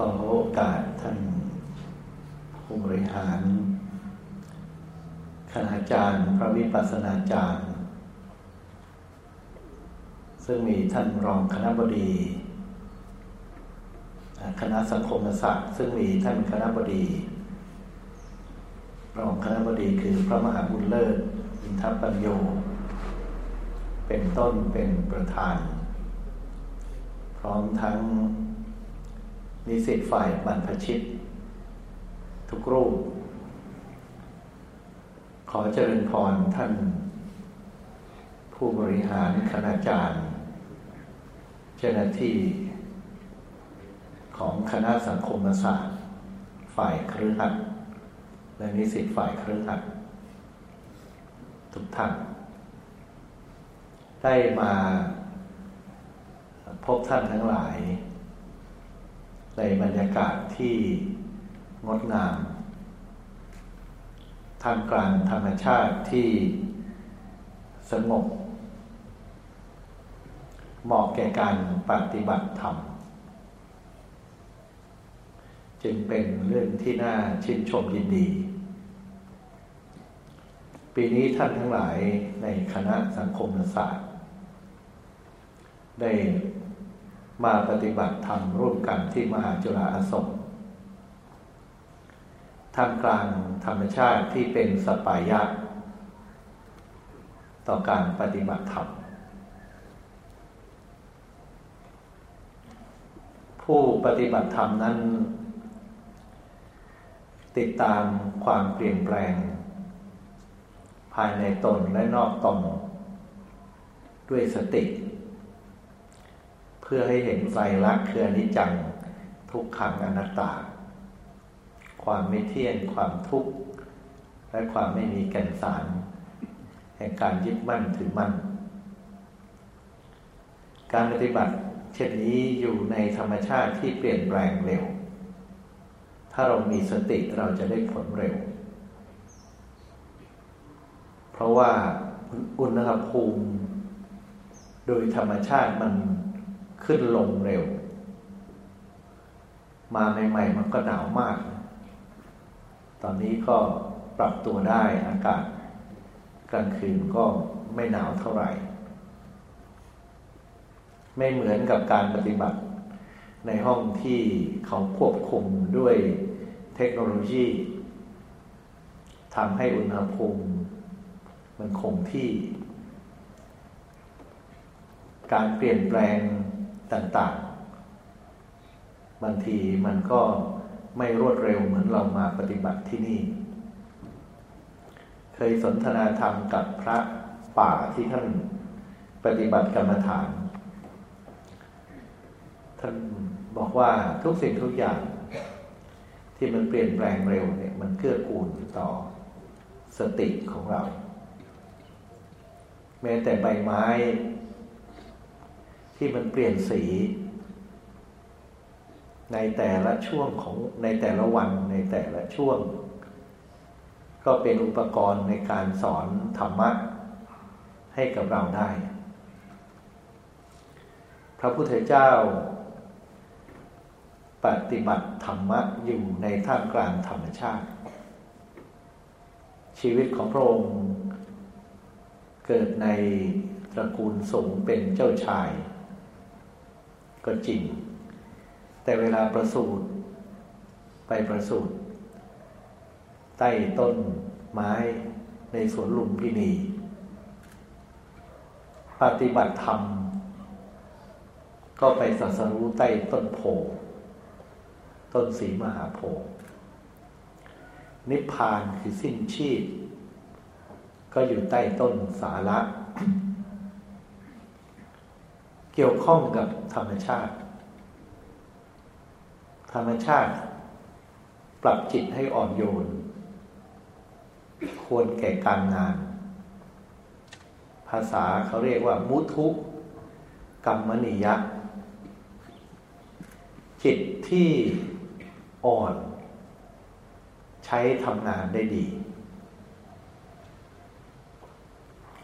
ขอโอกาสท่านผู้บริหารคณาจารย์ พระวิปัสสนาจารย์ ซึ่งมีท่านรองคณะบดี คณะสังคมศาสตร์ ซึ่งมีท่านคณะบดี รองคณะบดีคือพระมหาบุญเลิศอินทปัญโย เป็นต้นเป็นประธาน พร้อมทั้ง นิสิตฝ่ายบรรพชิต ทุกรูป ขอเจริญพรท่าน ผู้บริหารคณาจารย์ เจ้าหน้าที่ ของคณะสังคมศาสตร์ ฝ่ายเครือขัดและนิสิตฝ่ายเครือขัดทุกท่านได้มาพบท่านทั้งหลาย ในบรรยากาศที่งดงามท่ามกลางธรรมชาติที่สงบเหมาะแก่การปฏิบัติธรรม จึงเป็นเรื่องที่น่าชื่นชมยินดี ปีนี้ท่านทั้งหลายในคณะสังคมศาสตร์ ได้ มาปฏิบัติธรรมร่วมกันที่มหาจุฬาอสงท่ามกลางธรรมชาติที่เป็นสปายะ ต่อการปฏิบัติธรรม ผู้ปฏิบัติธรรมนั้น ติดตามความเปลี่ยนแปลง ภายในตนและนอกตนด้วยสติ พื่อให้เห็นไตรลักษณ์คืออนิจจังทุกขังอนัตตา ความไม่เที่ยงความทุกข์และความไม่มีแก่นสาร แห่งการยึดมั่นถือมั่น การปฏิบัติเช่นนี้อยู่ในธรรมชาติที่เปลี่ยนแปลงเร็ว ถ้าเรามีสติเราจะได้ผลเร็ว เพราะว่าอุณหภูมิ โดยธรรมชาติมัน ขึ้นลงเร็ว มาใหม่ๆมันก็หนาวมาก ตอนนี้ก็ปรับตัวได้อากาศกลางคืนก็ไม่หนาวเท่าไหร่ ไม่เหมือนกับการปฏิบัติ ในห้องที่เขาควบคุมด้วยเทคโนโลยีทำให้อุณหภูมิมันคงที่ การเปลี่ยนแปลง ต่างๆ บางทีมันก็ไม่รวดเร็วเหมือนเรามาปฏิบัติที่นี่ เคยสนทนาธรรมกับพระป่าที่ท่านปฏิบัติกรรมฐาน ท่านบอกว่าทุกสิ่งทุกอย่าง ที่มันเปลี่ยนแปลงเร็วเนี่ยมันเกื้อกูลต่อสติของเรา แม้แต่ใบไม้ ที่มันเปลี่ยนสี ในแต่ละช่วงของในแต่ละวันในแต่ละช่วง ก็เป็นอุปกรณ์ในการสอนธรรมะ ให้กับเราได้ พระพุทธเจ้า ปฏิบัติธรรมะอยู่ในท่ามกลางธรรมชาติ ชีวิตของพระองค์เกิดในตระกูลสูงเป็นเจ้าชาย ก็จริง แต่เวลาประสูติไปประสูติใต้ต้นไม้ในสวนลุมพินี ปฏิบัติธรรม ก็ไปสัสรู้ใต้ต้นโพต้นสีมหาโพนิพพานคือสิ้นชีพ ก็อยู่ใต้ต้นสาระ กี่ยวข้องกับธรรมชาติ ธรรมชาติ ปรับจิตให้อ่อนโยน ควรแก่การงาน ภาษาเขาเรียกว่า มุทุกรรมนิยะ จิตที่อ่อน ใช้ทำงานได้ดี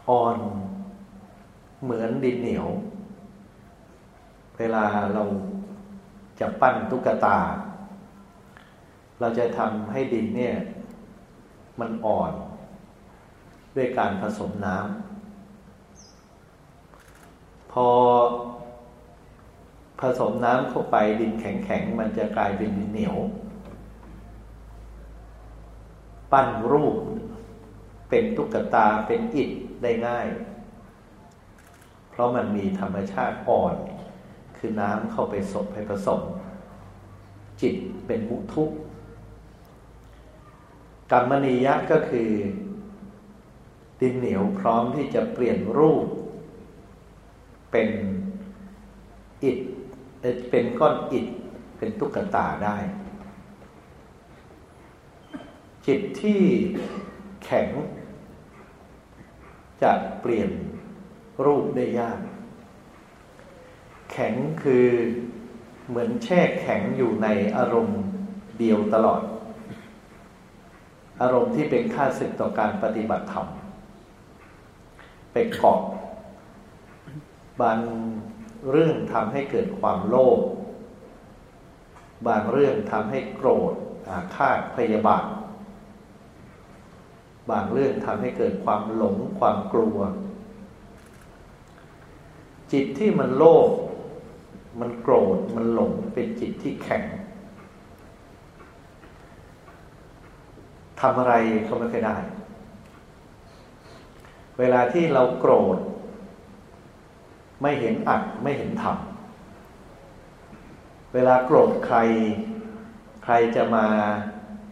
อ่อนเหมือนดินเหนียว เวลาเราจะปั้นตุ๊กตา เราจะทำให้ดินเนี่ย มันอ่อน ด้วยการผสมน้ำพอผสมน้ำเข้าไปดินแข็งๆ มันจะกลายเป็นดินเหนียว ปั้นรูป เป็นตุ๊กตาเป็นอิฐได้ง่าย เพราะมันมีธรรมชาติอ่อน คือน้ำเข้าไปสบให้ผสม จิตเป็นมุทุกกรรมนิยะก็คือดินเหนียวพร้อมที่จะเปลี่ยนรูป เป็นอิฐเป็นก้อนอิฐเป็นตุ๊กตาได้ จิตที่แข็งจะเปลี่ยนรูปได้ยาก แข็งคือเหมือนแช่แข็งอยู่ในอารมณ์เดียวตลอด อารมณ์ที่เป็นค่าศึกต่อการปฏิบัติธรรมไปเกาะบางเรื่องทำให้เกิดความโลภบางเรื่องทำให้โกรธอาฆาตพยาบาท บางเรื่องทำให้เกิดความหลงความกลัว จิตที่มันโลภ มันโกรธมันหลงเป็นจิตที่แข็งทำอะไรก็ไม่เคยได้ เวลาที่เราโกรธ ไม่เห็นอัดไม่เห็นทำเวลาโกรธใคร ใครจะมา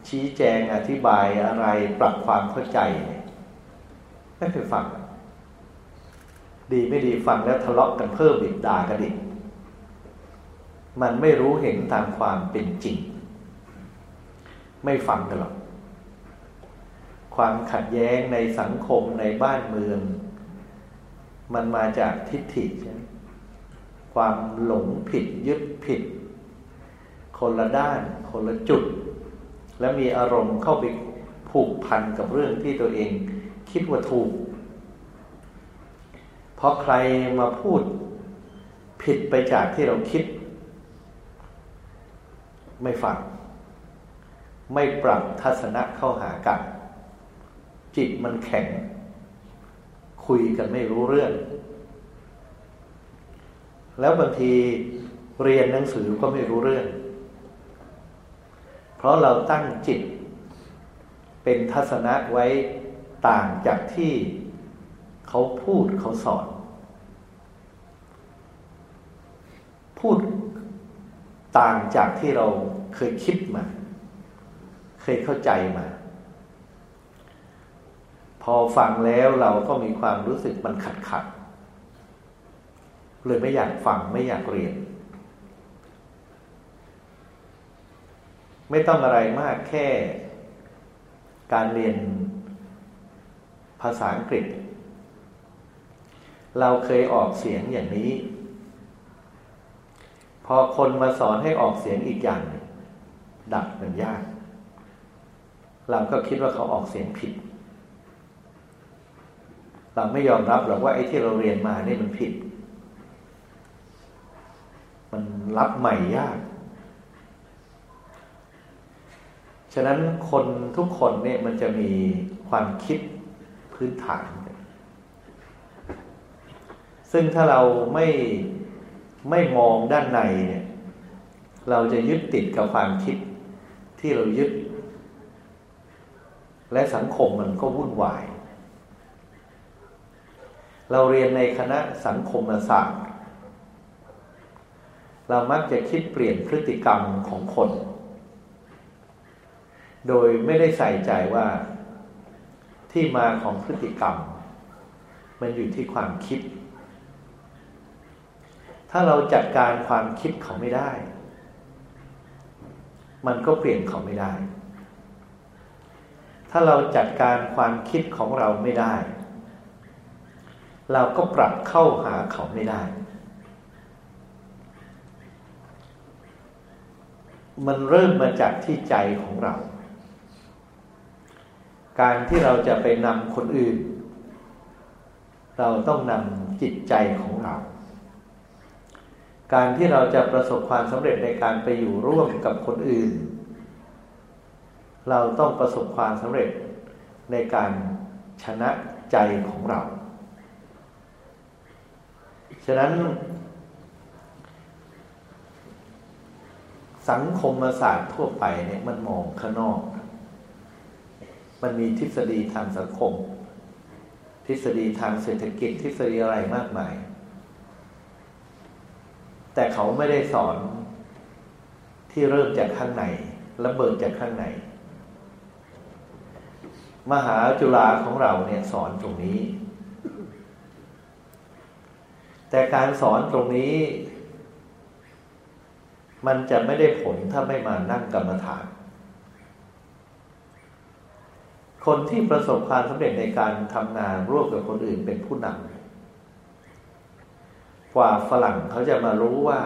ชี้แจงอธิบายอะไรปรับความเข้าใจ ไม่เคยฟัง ดีไม่ดีฟังแล้วทะเลาะกันเพิ่มอีกด่ากันอีก มันไม่รู้เห็นตามความเป็นจริง ไม่ฟังกันหรอก ความขัดแย้งในสังคมในบ้านเมือง มันมาจากทิฏฐิใช่ไหมความหลงผิดยึดผิด คนละด้าน คนละจุด แล้วมีอารมณ์เข้าไปผูกพันกับเรื่องที่ตัวเอง คิดว่าถูก เพราะใครมาพูดผิดไปจากที่เราคิด ไม่ฟัง ไม่ปรับทัศนะเข้าหากัน จิตมันแข็ง คุยกันไม่รู้เรื่อง แล้วบางทีเรียนหนังสือก็ไม่รู้เรื่อง เพราะเราตั้งจิต เป็นทัศนะไว้ต่างจากที่เขาพูดเขาสอน พูด ต่างจากที่เราเคยคิดมา เคยเข้าใจมา พอฟังแล้วเราก็มีความรู้สึกมันขัดขัดเลยไม่อยากฟังไม่อยากเรียน ไม่ต้องอะไรมากแค่ การเรียนภาษาอังกฤษ เราเคยออกเสียงอย่างนี้ พอคนมาสอนให้ออกเสียงอีกอย่าง ดัดมันยาก เราก็คิดว่าเขาออกเสียงผิด เราไม่ยอมรับหรอกว่าไอ้ที่เราเรียนมานี่มันผิด มันรับใหม่ยาก ฉะนั้นคนทุกคนเนี่ยมันจะมีความคิดพื้นฐาน ซึ่งถ้าเราไม่ ไม่มองด้านในเนี่ย เราจะยึดติดกับความคิดที่เรายึด และสังคมมันก็วุ่นวาย เราเรียนในคณะสังคมศาสตร์ เรามักจะคิดเปลี่ยนพฤติกรรมของคน โดยไม่ได้ใส่ใจว่าที่มาของพฤติกรรม มันอยู่ที่ความคิด ถ้าเราจัดการความคิดเขาไม่ได้ มันก็เปลี่ยนเขาไม่ได้ ถ้าเราจัดการความคิดของเราไม่ได้ เราก็ปรับเข้าหาเขาไม่ได้ มันเริ่มมาจากที่ใจของเรา การที่เราจะไปนำคนอื่น เราต้องนำจิตใจของเรา การที่เราจะประสบความสำเร็จในการไปอยู่ร่วมกับคนอื่น เราต้องประสบความสำเร็จในการชนะใจของเรา ฉะนั้น สังคมศาสตร์ทั่วไปเนี่ยมันมองข้างนอก มันมีทฤษฎีทางสังคม ทฤษฎีทางเศรษฐกิจทฤษฎีอะไรมากมาย แต่เขาไม่ได้สอนที่เริ่มจากข้างในและเบิดจากข้างใน มหาจุฬาของเราเนี่ยสอนตรงนี้ แต่การสอนตรงนี้ มันจะไม่ได้ผลถ้าไม่มานั่งกรรมฐาน คนที่ประสบความสำเร็จในการทำงานร่วมกับคนอื่นเป็นผู้นำ กว่าฝรั่งเขาจะมารู้ว่า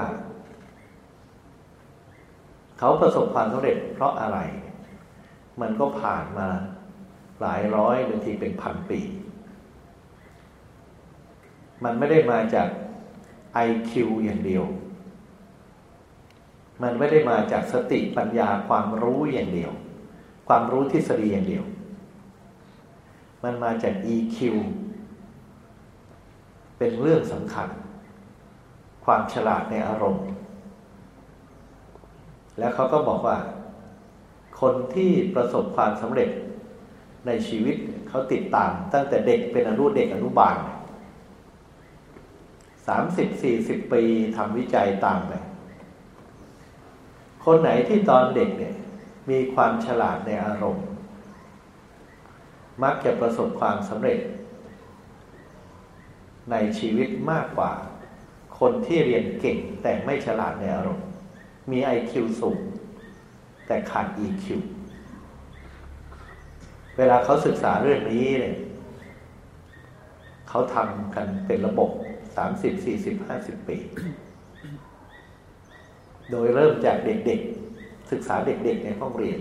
เขาประสบความสำเร็จเพราะอะไร มันก็ผ่านมาหลายร้อยบางทีเป็นพันปี มันไม่ได้มาจาก IQ อย่างเดียว มันไม่ได้มาจากสติปัญญาความรู้อย่างเดียว ความรู้ทฤษฎีอย่างเดียว มันมาจาก EQ เป็นเรื่องสำคัญ ความฉลาดในอารมณ์ แล้วเขาก็บอกว่า คนที่ประสบความสำเร็จในชีวิตเขาติดตาม ตั้งแต่เด็กเป็นอนุเด็กอนุบาลสามสิบสี่สิบปีทำวิจัยตามไปคนไหนที่ตอนเด็กเนี่ย มีความฉลาดในอารมณ์ มักจะประสบความสำเร็จ ในชีวิตมากกว่า คนที่เรียนเก่งแต่ไม่ฉลาดในอารมณ์ มีไอคิวสูง แต่ขาด EQ เวลาเขาศึกษาเรื่องนี้เนี่ยเขาทำกันเป็นระบบสามสิบสี่สิบห้าสิบปี โดยเริ่มจากเด็กๆ ศึกษาเด็กๆ ในห้องเรียน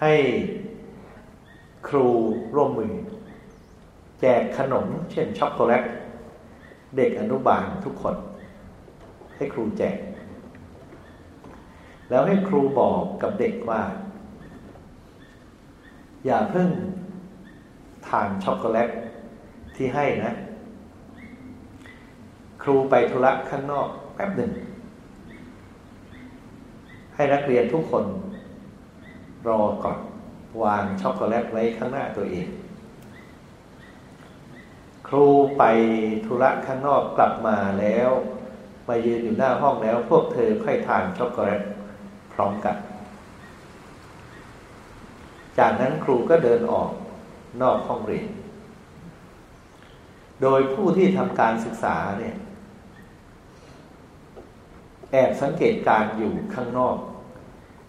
ให้ครูร่วมมือ แจกขนม เช่นช็อกโกแลตเด็กอนุบาลทุกคน ให้ครูแจก แล้วให้ครูบอกกับเด็กว่า อย่าเพิ่งทานช็อกโกแลตที่ให้นะ ครูไปธุระข้างนอกแป๊บหนึ่ง ให้นักเรียนทุกคน รอก่อน วางช็อกโกแลตไว้ข้างหน้าตัวเอง ครูไปธุระข้างนอกกลับมาแล้ว มายืนอยู่หน้าห้องแล้ว พวกเธอค่อยทานช็อกโกแลตพร้อมกัน จากนั้นครูก็เดินออกนอกห้องเรียน โดยผู้ที่ทำการศึกษาเนี่ย แอบสังเกตการอยู่ข้างนอก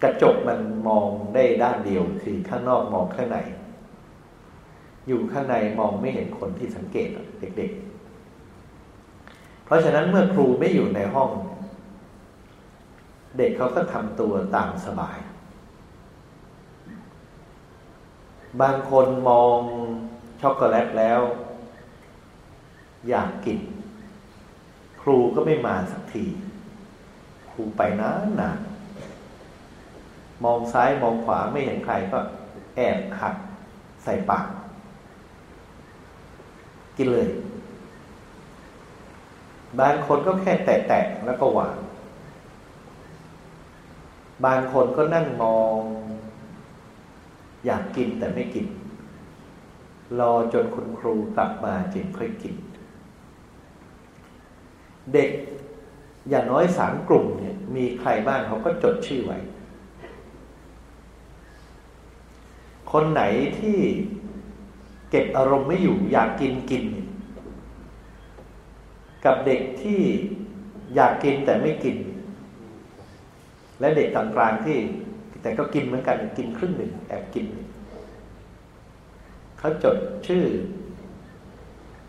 กระจกมันมองได้ด้านเดียวคือข้างนอกมองข้างใน อยู่ข้างในมองไม่เห็นคนที่สังเกตเด็ก ๆ เพราะฉะนั้นเมื่อครูไม่อยู่ในห้อง เด็กเขาก็ทำตัวตามสบาย บางคนมองช็อกโกแลตแล้ว อยากกิน ครูก็ไม่มาสักที ครูไปนานนานมองซ้ายมองขวาไม่เห็นใครก็แอบหักใส่ปาก กินเลย บางคนก็แค่แตะๆแล้วก็วาง บางคนก็นั่งมอง อยากกินแต่ไม่กิน รอจนคุณครูกลับมาจึงค่อยกิน เด็กอย่างน้อยสามกลุ่มเนี่ย มีใครบ้างเขาก็จดชื่อไว้ คนไหนที่ เก็บอารมณ์ไม่อยู่อยากกินกิน กับเด็กที่อยากกินแต่ไม่กิน และเด็กกลางๆที่ แต่ก็กินเหมือนกันกินครึ่งหนึ่งแอบกินเขาจดชื่อ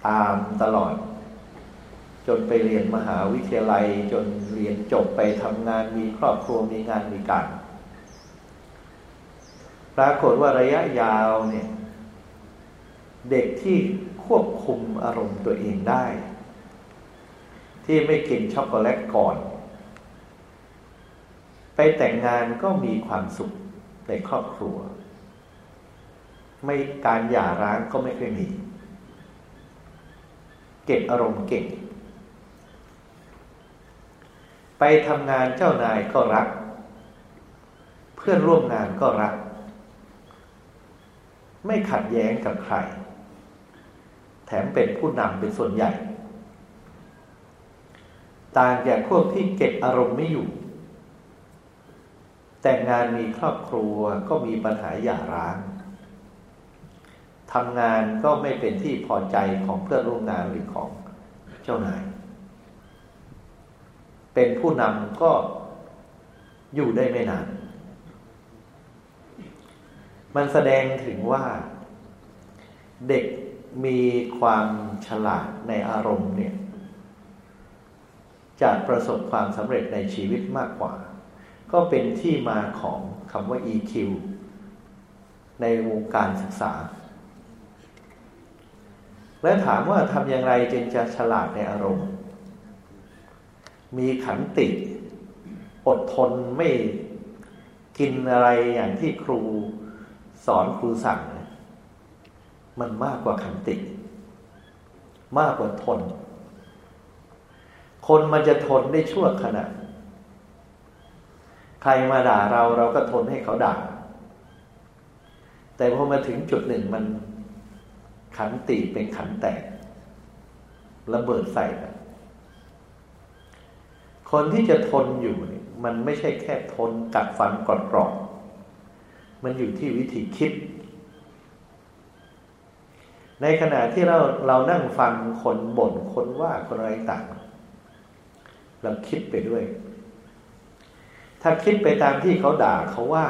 ตามตลอด จนไปเรียนมหาวิทยาลัย จนเรียนจบไปทำงานมีครอบครัวมีงานมีการปรากฏว่าระยะยาวเนี่ย เด็กที่ควบคุมอารมณ์ตัวเองได้ ที่ไม่กินช็อกโกแลตก่อน ไปแต่งงานก็มีความสุขในครอบครัว ไม่การหย่าร้างก็ไม่เคยมี เก็บอารมณ์เก่ง ไปทำงานเจ้านายก็รัก เพื่อนร่วมงานก็รัก ไม่ขัดแย้งกับใคร แถมเป็นผู้นำเป็นส่วนใหญ่ ต่างจากพวกที่เก็บอารมณ์ไม่อยู่ แต่งงานมีครอบครัวก็มีปัญหาหย่าร้างทำงานก็ไม่เป็นที่พอใจของเพื่อนร่วมงานหรือของเจ้านาย เป็นผู้นำก็อยู่ได้ไม่นาน มันแสดงถึงว่า เด็ก มีความฉลาดในอารมณ์เนี่ยจะประสบความสำเร็จในชีวิตมากกว่า ก็เป็นที่มาของคำว่า EQ ในวงการศึกษา และถามว่าทำอย่างไรจึงจะฉลาดในอารมณ์ มีขันติ อดทนไม่กินอะไรอย่างที่ครูสอนครูสั่ง มันมากกว่าขันติ มากกว่าทน คนมันจะทนได้ชั่วขณะ ใครมาด่าเราเราก็ทนให้เขาด่า แต่พอมาถึงจุดหนึ่งมันขันติเป็นขันแตกระเบิดใส่กันคนที่จะทนอยู่เนี่ยมันไม่ใช่แค่ทนกัดฟันกรอดกรอบมันอยู่ที่วิธีคิด ในขณะที่เราเรานั่งฟังคนบ่นคนว่าคนอะไรต่าง เราคิดไปด้วย ถ้าคิดไปตามที่เขาด่าเขาว่า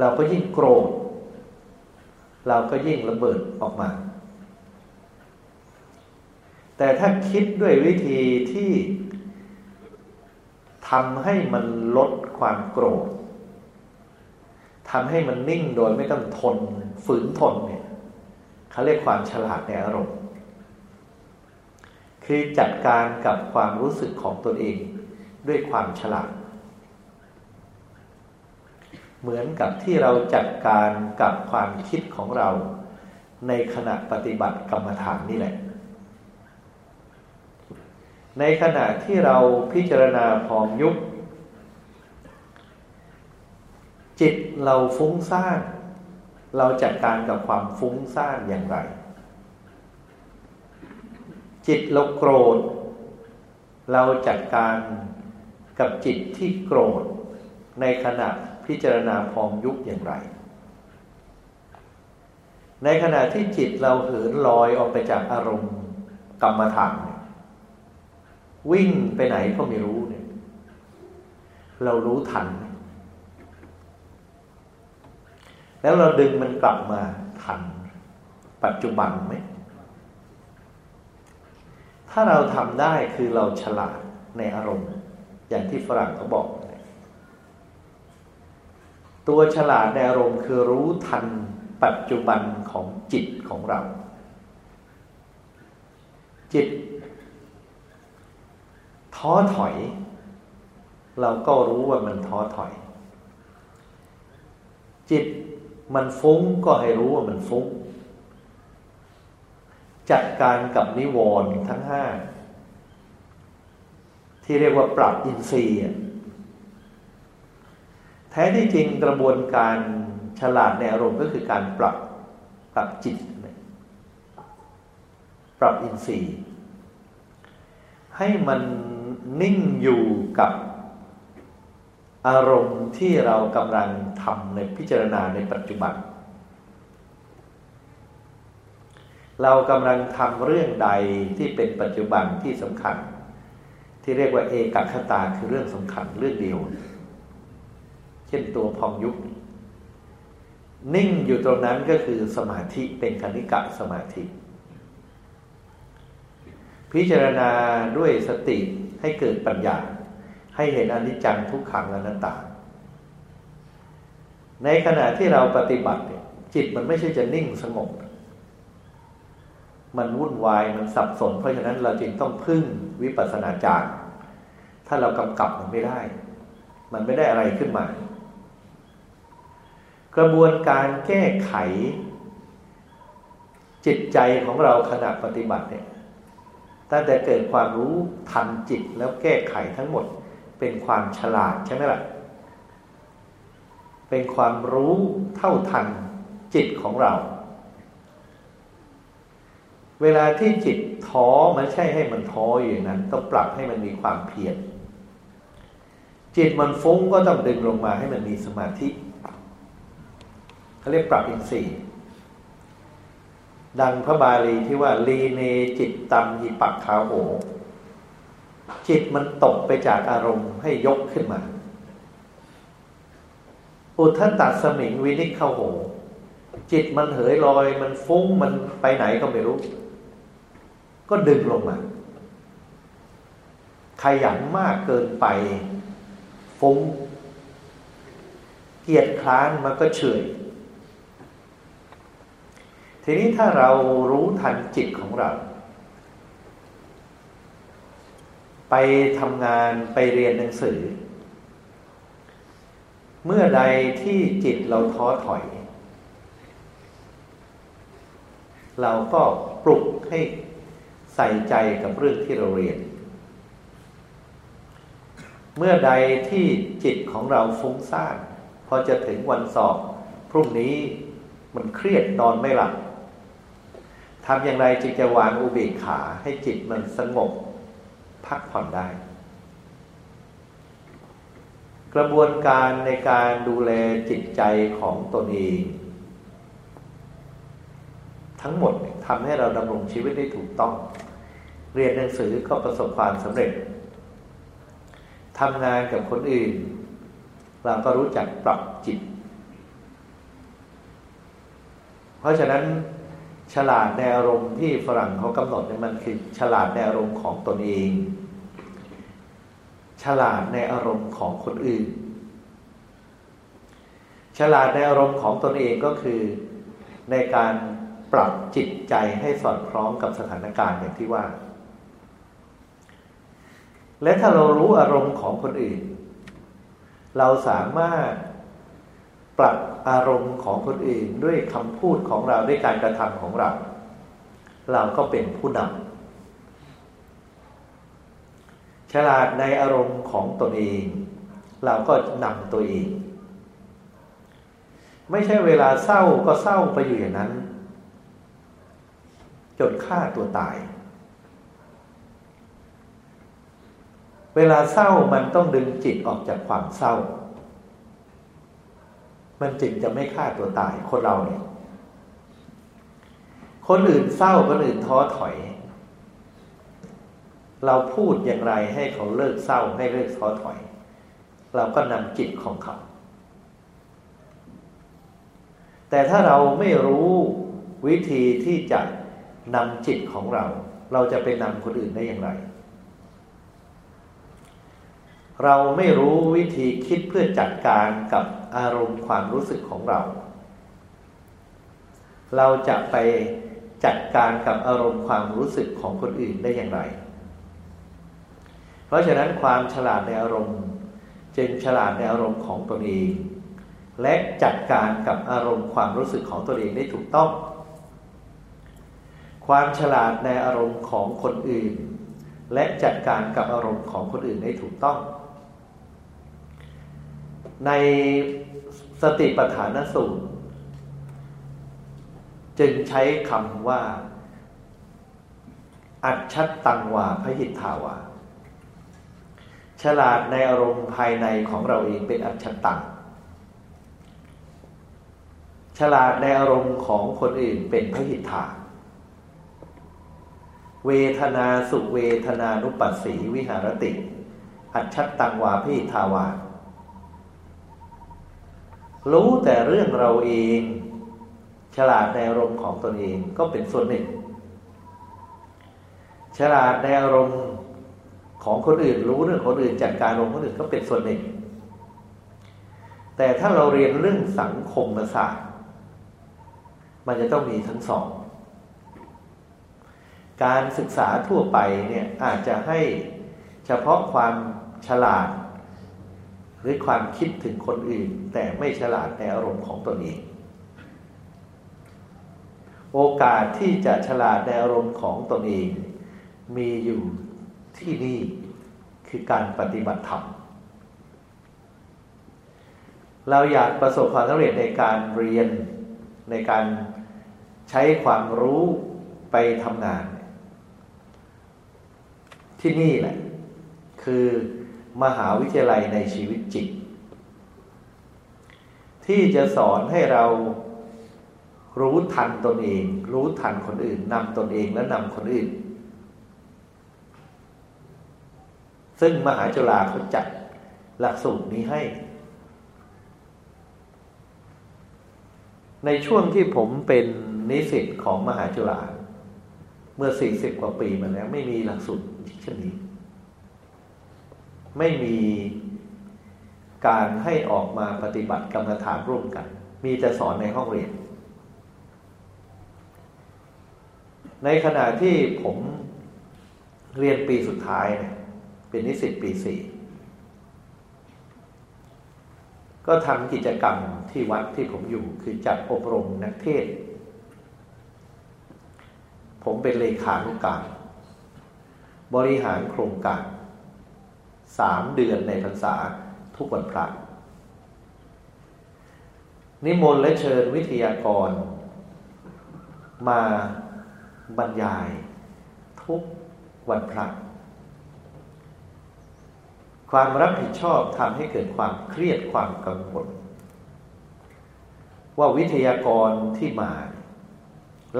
เราก็ยิ่งโกรธ เราก็ยิ่งระเบิดออกมา แต่ถ้าคิดด้วยวิธีที่ทำให้มันลดความโกรธ ทำให้มันนิ่งโดยไม่ต้องทนฝืนทนเนี่ยเขาเรียกความฉลาดในอารมณ์ คือจัดการกับความรู้สึกของตนเองด้วยความฉลาด เหมือนกับที่เราจัดการกับความคิดของเรา ในขณะปฏิบัติกรรมฐานนี่แหละ ในขณะที่เราพิจารณาพองยุบ จิตเราฟุ้งซ่านเราจัดการกับความฟุ้งซ่านอย่างไร จิตเราโกรธ เราจัดการกับจิตที่โกรธ ในขณะพิจารณาพองยุบอย่างไร ในขณะที่จิตเราเหินลอยออกไปจากอารมณ์กรรมฐานวิ่งไปไหนก็ไม่รู้เนี่ย เรารู้ทัน แล้วเราดึงมันกลับมาทัน ปัจจุบันไหม ถ้าเราทำได้คือเราฉลาดในอารมณ์ อย่างที่ฝรั่งเขาบอก ตัวฉลาดในอารมณ์คือรู้ทันปัจจุบันของจิตของเรา จิต ท้อถอย เราก็รู้ว่ามันท้อถอย จิต มันฟุ้งก็ให้รู้ว่ามันฟุ้ง จัดการกับนิวรณ์ทั้งห้าที่เรียกว่าปรับอินทรีย์แท้ที่จริงกระบวนการฉลาดในอารมณ์ก็คือการปรับปรับจิต ปรับอินทรีย์ ให้มันนิ่งอยู่กับ อารมณ์ที่เรากำลังทำในพิจารณาในปัจจุบัน เรากำลังทำเรื่องใดที่เป็นปัจจุบันที่สำคัญ ที่เรียกว่าเอกคตาคือเรื่องสำคัญเรื่องเดียว เช่นตัวพองยุบนิ่งอยู่ตรงนั้นก็คือสมาธิเป็นคณิกะสมาธิ พิจารณาด้วยสติให้เกิดปัญญา ให้เห็นอนิจจังทุกขังอนัตตา ในขณะที่เราปฏิบัติเนี่ยจิตมันไม่ใช่จะนิ่งสงบ มันวุ่นวายมันสับสน เพราะฉะนั้นเราจึงต้องพึ่งวิปัสสนาจารย์ ถ้าเรากำกับมันไม่ได้ มันไม่ได้อะไรขึ้นมา กระบวนการแก้ไข จิตใจของเราขณะปฏิบัติเนี่ยตั้งแต่เกิดความรู้ทันจิตแล้วแก้ไขทั้งหมด เป็นความฉลาดใช่ไหมล่ะ เป็นความรู้เท่าทันจิตของเรา เวลาที่จิตท้อมันใช่ให้มันท้ออย่างนั้น ต้องปรับให้มันมีความเพียรจิตมันฟุ้งก็ต้องดึงลงมาให้มันมีสมาธิเขาเรียกปรับอินทรีย์ดังพระบาลีที่ว่าลีเนจิตตัมหิปักขาโห จิตมันตกไปจากอารมณ์ให้ยกขึ้นมา อุทตัดสมิงวินิเข้าโห จิตมันเหยลอย มันฟุ้งมันไปไหนก็ไม่รู้ ก็ดึงลงมา ขยันมากเกินไป ฟุ้ง เกียดคร้านมันก็เฉยทีนี้ถ้าเรารู้ทันจิตของเรา ไปทำงานไปเรียนหนังสือ เมื่อใดที่จิตเราท้อถอย เราก็ปลุกให้ใส่ใจกับเรื่องที่เราเรียน เมื่อใดที่จิตของเราฟุ้งซ่านพอจะถึงวันสอบ พรุ่งนี้มันเครียดนอนไม่หลับทำอย่างไรจึงจะวางอุเบกขาให้จิตมันสงบ พักผ่อนได้ กระบวนการในการดูแลจิตใจของตนเอง ทั้งหมดทำให้เราดำรงชีวิตได้ถูกต้อง เรียนหนังสือก็ประสบความสำเร็จทำงานกับคนอื่น เราก็รู้จักปรับจิต เพราะฉะนั้น ฉลาดในอารมณ์ที่ฝรั่งเขากำหนดเนี่ยมันคือฉลาดในอารมณ์ของตนเอง ฉลาดในอารมณ์ของคนอื่น ฉลาดในอารมณ์ของตนเองก็คือในการปรับจิตใจให้สอดคล้องกับสถานการณ์อย่างที่ว่า และถ้าเรารู้อารมณ์ของคนอื่น เราสามารถ ปรับอารมณ์ของคนอื่นด้วยคำพูดของเราด้วยการกระทำของเรา เราก็เป็นผู้นำฉลาดในอารมณ์ของตนเอง เราก็นำตัวเอง ไม่ใช่เวลาเศร้าก็เศร้าไปอยู่อย่างนั้น จนฆ่าตัวตาย เวลาเศร้ามันต้องดึงจิตออกจากความเศร้า มันจึงจะไม่ฆ่าตัวตายคนเราเนี่ย คนอื่นเศร้าคนอื่นท้อถอย เราพูดอย่างไรให้เขาเลิกเศร้าให้เลิกท้อถอย เราก็นำจิตของเขา แต่ถ้าเราไม่รู้วิธีที่จะนำจิตของเรา เราจะไปนำคนอื่นได้อย่างไร เราไม่รู้วิธีคิดเพื่อจัดการกับอารมณ์ความรู้สึกของเรา เราจะไปจัดการกับอารมณ์ความรู้สึกของคนอื่นได้อย่างไร เพราะฉะนั้นความฉลาดในอารมณ์ จึงฉลาดในอารมณ์ของตนเอง และจัดการกับอารมณ์ความรู้สึกของตนเองได้ถูกต้อง ความฉลาดในอารมณ์ของคนอื่น และจัดการกับอารมณ์ของคนอื่นได้ถูกต้อง ในสติปัฏฐานสูตรจึงใช้คำว่า อัจฉตังวาพหิทธาวา ฉลาดในอารมณ์ภายในของเราเองเป็นอัจฉตัง ฉลาดในอารมณ์ของคนอื่นเป็นพหิทธาเวทนาสุเวทนานุปัสสีวิหารติ อัจฉตังวาพหิทธาวา รู้แต่เรื่องเราเอง ฉลาดในอารมณ์ของตนเองก็เป็นส่วนหนึ่ง ฉลาดในอารมณ์ของคนอื่น รู้เรื่องคนอื่นจัดการอารมณ์คนอื่นก็เป็นส่วนหนึ่ง แต่ถ้าเราเรียนเรื่องสังคมศาสตร์ มันจะต้องมีทั้งสอง การศึกษาทั่วไปเนี่ยอาจจะให้เฉพาะความฉลาด หรือความคิดถึงคนอื่น แต่ไม่ฉลาดในอารมณ์ของตนเอง โอกาสที่จะฉลาดในอารมณ์ของตนเอง มีอยู่ที่นี่คือการปฏิบัติธรรมเราอยากประสบความสำเร็จในการเรียนในการใช้ความรู้ไปทำงาน ที่นี่แหละ คือ มหาวิทยาลัยในชีวิตจิต ที่จะสอนให้เรารู้ทันตนเอง รู้ทันคนอื่นนำตนเองและนำคนอื่น ซึ่งมหาจุฬาเขาจัดหลักสูตรนี้ให้ ในช่วงที่ผมเป็นนิสิตของมหาจุฬาเมื่อสี่สิบกว่าปีมาแล้ว ไม่มีหลักสูตรเช่นนี้ ไม่มีการให้ออกมาปฏิบัติกรรมฐานร่วมกัน มีแต่สอนในห้องเรียน ในขณะที่ผมเรียนปีสุดท้ายเนี่ยเป็นนิสิตปีสี่ก็ทำกิจกรรมที่วัดที่ผมอยู่คือจัดอบรมนักเทศ ผมเป็นเลขานุการ บริหารโครงการ สามเดือนในพรรษาทุกวันพระนิมนต์และเชิญวิทยากร มาบรรยายทุกวันพระความรับผิดชอบทำให้เกิดความเครียดความกังวลว่าวิทยากรที่มา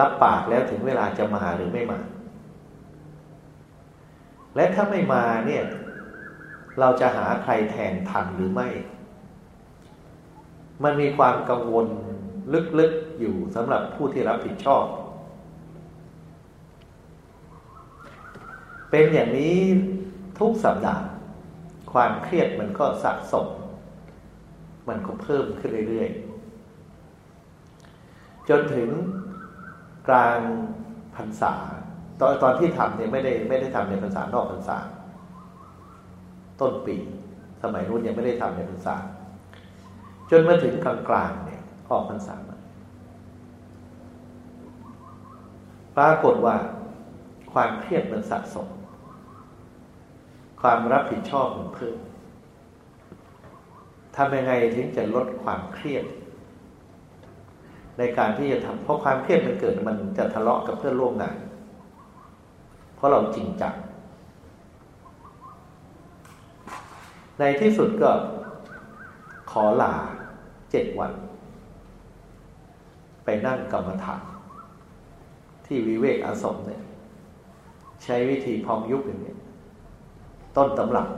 รับปากแล้วถึงเวลาจะมาหรือไม่มา และถ้าไม่มาเนี่ย เราจะหาใครแทนทันหรือไม่ มันมีความกังวลลึกๆอยู่สำหรับผู้ที่รับผิดชอบ เป็นอย่างนี้ทุกสัปดาห์ความเครียดมันก็สะสม มันก็เพิ่มขึ้นเรื่อยๆ จนถึงกลางพรรษา ตอนตอนที่ทำเนี่ยไม่ได้ไม่ได้ทำในพรรษานอกพรรษา ต้นปี สมัยนู้นยังไม่ได้ทำในพรรษาจนมาถึงกลางกลางเนี่ย ออกพรรษามาปรากฏว่าความเครียดมันสะสม ความรับผิดชอบมันเพิ่มทำยังไงถึงจะลดความเครียด ในการที่จะทำเพราะความเครียดมันเกิดมันจะทะเลาะกับเพื่อนร่วมงาน เพราะเราจริงจัง ในที่สุดก็ขอลาเจ็ดวัน ไปนั่งกรรมฐานที่วิเวกอาสมเนี่ย ใช้วิธีพองยุบอย่างนี้ต้นตำรับ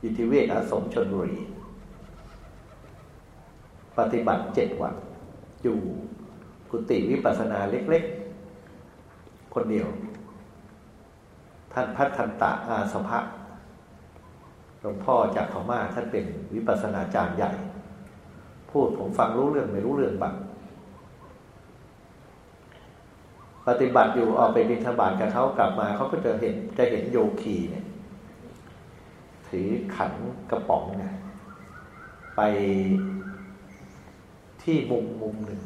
อยู่ที่เวกอาสมชนบุรี ปฏิบัติเจ็ดวัน อยู่กุฏิวิปัสนาเล็กๆ คนเดียว ท่านพัฒนตะอาสภะ หลวงพ่อจากเขามาท่านเป็นวิปัสนาจารย์ใหญ่ พูดผมฟังรู้เรื่องไม่รู้เรื่องบ้างปฏิบัติอยู่ออกไปบิณฑบาตกับเขากลับมาเขาก็จะเห็นจะเห็นโยคีเนี่ยถือขันกระป๋องเนี่ยไปที่มุมมุมหนึ่ง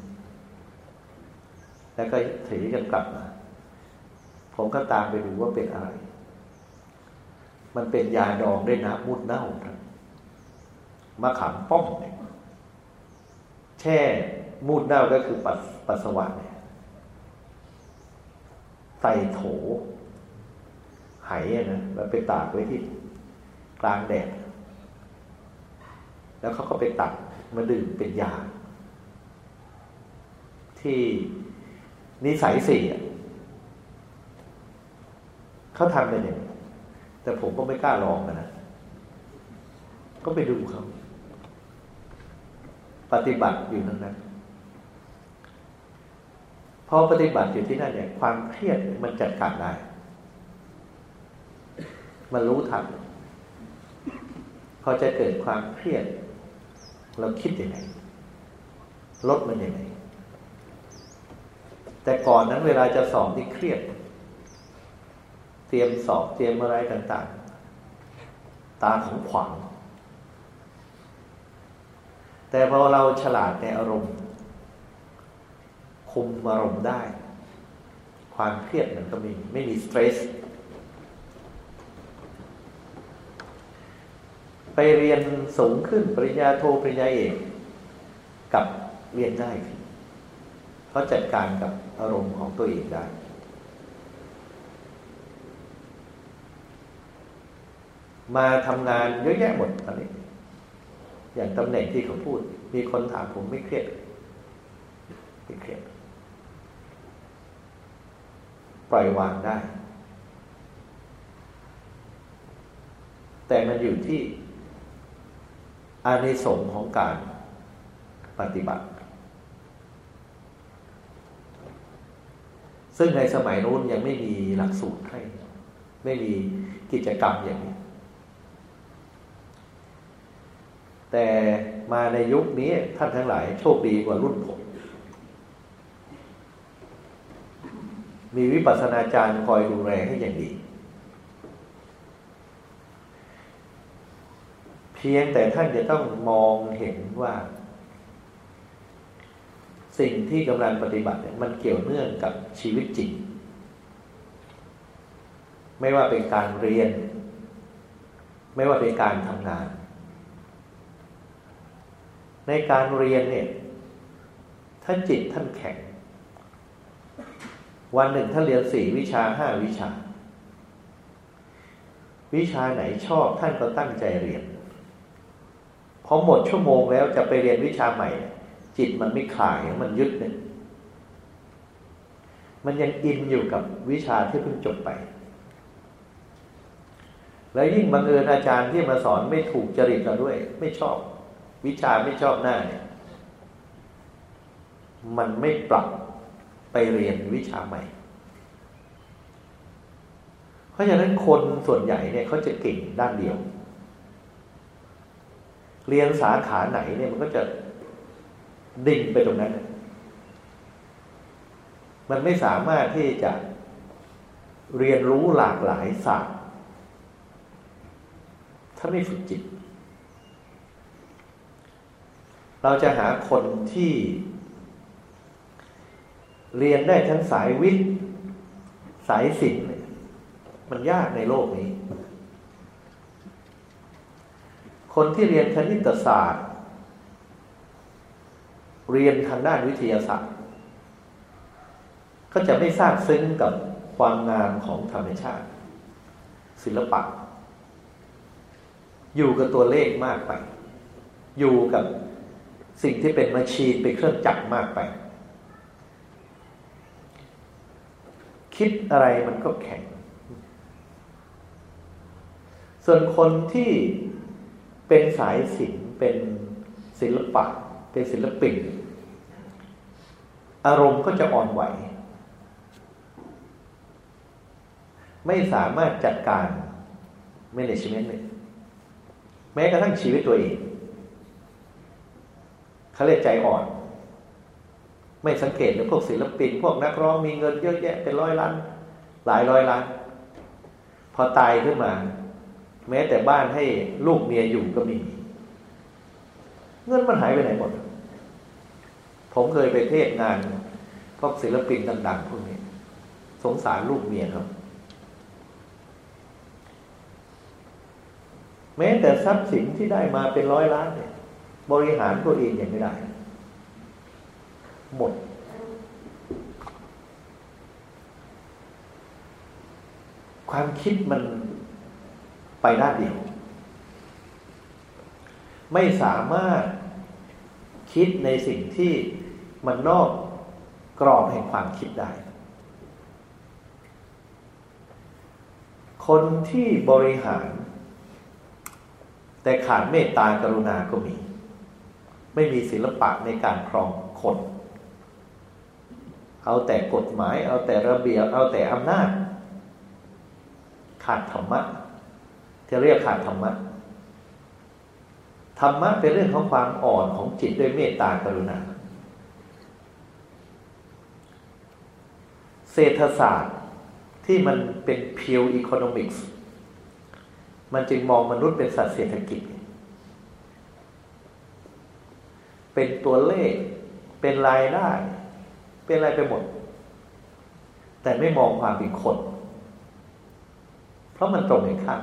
แล้วก็ถือกันกลับมา ผมก็ตามไปดูว่าเป็นอะไร มันเป็นยาดองด้วยน้ำมุดเน่าครับมะขามป้อมเนี่ยแช่มูดเน่าก็คือปัสปัสสาวะเนี่ยใส่โถไหนะแล้วไปตากไว้ที่กลางแดด แล้วเขาก็ไปตักมาดื่มเป็นยา ที่นิสัยสี่เขาทำเป็นอย่าง แต่ผมก็ไม่กล้าลองนะ ก็ไปดูเขาปฏิบัติอยู่นั้นนั้นพอปฏิบัติอยู่ที่นั่นเนี่ย ความเครียดมันจัดการได้ มันรู้ทันพอจะเกิดความเครียด เราคิดยังไงลดมันยังไงแต่ก่อนนั้นเวลาจะสอบที่เครียด เตรียมสอบเตรียมอะไรต่าง ๆ ตาของขวาง แต่พอเราฉลาดในอารมณ์ คุมอารมณ์ได้ ความเครียดมันก็มีไม่มีสเตรสไปเรียนสูงขึ้นปริญญาโทปริญญาเอกกับเรียนได้ขึ้นเพราะจัดการกับอารมณ์ของตัวเองได้ มาทำงานเยอะแยะหมดตอนนี้ อย่างตำแหน่งที่เขาพูด มีคนถามผมไม่เครียดไม่เครียด ปล่อยวางได้ แต่มันอยู่ที่อานิสงส์ของการปฏิบัติ ซึ่งในสมัยนู้นยังไม่มีหลักสูตรให้ ไม่มีกิจกรรมอย่างนี้ แต่มาในยุคนี้ท่านทั้งหลายโชคดีกว่ารุ่นผม มีวิปัสสนาจารย์คอยดูแลให้อย่างดี เพียงแต่ท่านจะต้องมองเห็นว่า สิ่งที่กำลังปฏิบัติเนี่ยมันเกี่ยวเนื่องกับชีวิตจริง ไม่ว่าเป็นการเรียน ไม่ว่าเป็นการทำงาน ในการเรียนเนี่ยท่านจิตท่านแข็ง วันหนึ่งท่านเรียนสี่วิชาห้าวิชา วิชาไหนชอบท่านก็ตั้งใจเรียน พอหมดชั่วโมงแล้วจะไปเรียนวิชาใหม่ จิตมันไม่คลายมันยึดเนี่ยมันยังอินอยู่กับวิชาที่เพิ่งจบไป แล้วยิ่งบังเอิญอาจารย์ที่มาสอนไม่ถูกจริตเราด้วย ไม่ชอบ วิชาไม่ชอบหน้าเนี่ย มันไม่ปรับไปเรียนวิชาใหม่ เพราะฉะนั้นคนส่วนใหญ่เนี่ยเขาจะเก่งด้านเดียว เรียนสาขาไหนเนี่ยมันก็จะดิ่งไปตรงนั้น มันไม่สามารถที่จะเรียนรู้หลากหลายศาสตร์ ถ้าไม่ฝึกจิต เราจะหาคนที่ เรียนได้ทั้งสายวิทย์ สายศิลป์มันยากในโลกนี้ คนที่เรียนคณิตศาสตร์ เรียนทางด้านวิทยาศาสตร์ ก็จะไม่ทราบซึ้งกับความงามของธรรมชาติ ศิลปะ อยู่กับตัวเลขมากไป อยู่กับ สิ่งที่เป็นมาชีนเป็นเครื่องจักรมากไป คิดอะไรมันก็แข็ง ส่วนคนที่เป็นสายศิลป์เป็นศิลปะ เป็นศิลปิน อารมณ์ก็จะอ่อนไหว ไม่สามารถจัดการ management เลยแม้กระทั่งชีวิตตัวเอง เขาเรียกใจอ่อน ไม่สังเกตเลยพวกศิลปิน พวกนักร้องมีเงินเยอะแยะเป็นร้อยล้าน หลายร้อยล้าน พอตายขึ้นมา แม้แต่บ้านให้ลูกเมียอยู่ก็มี เงินมันหายไปไหนหมด ผมเคยไปเทศงาน พวกศิลปินดังๆพวกนี้ สงสารลูกเมียครับแม้แต่ทรัพย์สินที่ได้มาเป็นร้อยล้านเนี่ย บริหารตัวเองยังไม่ได้ หมด ความคิดมันไปด้านเดียว ไม่สามารถคิดในสิ่งที่มันนอกกรอบแห่งความคิดได้ คนที่บริหาร แต่ขาดเมตตากรุณาก็มี ไม่มีศิลปะในการครองคนเอาแต่กฎหมาย เอาแต่ระเบียบ เอาแต่อำนาจ ขาดธรรมะจะเรียกขาดธรรมะ ธรรมะเป็นเรื่องของความอ่อนของจิตด้วยเมตตากรุณา เศรษฐศาสตร์ที่มันเป็นเพียวอีโคโนมิกส์ มันจึงมองมนุษย์เป็นสัตว์เศรษฐกิจ เป็นตัวเลข เป็นรายได้ เป็นอะไรไปหมด แต่ไม่มองความเป็นคน เพราะมันตรงในข้าง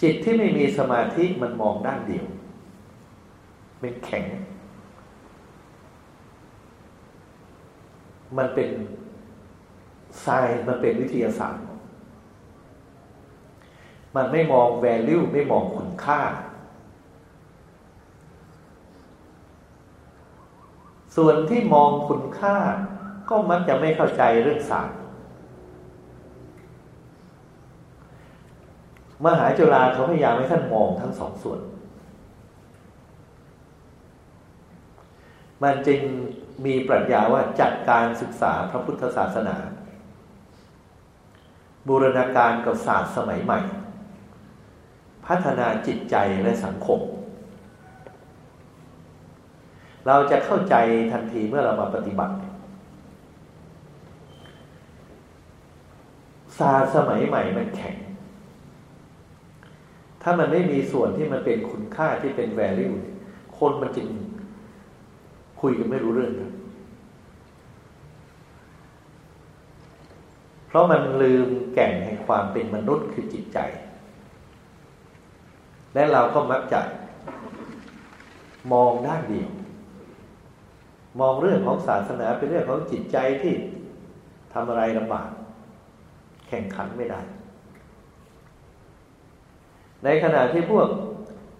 จิตที่ไม่มีสมาธิมันมองด้านเดียวเป็นแข็ง มันเป็นไซน์มันเป็นวิทยาศาสตร์ มันไม่มอง value ไม่มองคุณค่า ส่วนที่มองคุณค่า ก็มักจะไม่เข้าใจเรื่องศาสตร์มหาจุฬาเขาพยายามให้ท่านมองทั้งสองส่วน มันจึงมีปรัชญาว่าจัดการศึกษาพระพุทธศาสนา บูรณาการกับศาสตร์สมัยใหม่ พัฒนาจิตใจและสังคม เราจะเข้าใจทันทีเมื่อเรามาปฏิบัติศาสตร์สมัยใหม่มันแข็ง ถ้ามันไม่มีส่วนที่มันเป็นคุณค่าที่เป็น value คนมันจึงคุยกันไม่รู้เรื่องนะเพราะมันลืมแก่นแห่งความเป็นมนุษย์คือจิตใจ และเราก็มักจะมองด้านเดียว มองเรื่องของศาสนาเป็นเรื่องของจิตใจที่ทำอะไรลำบาก แข่งขันไม่ได้ ในขณะที่พวก